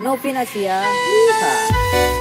Novinasia. Yeehaw.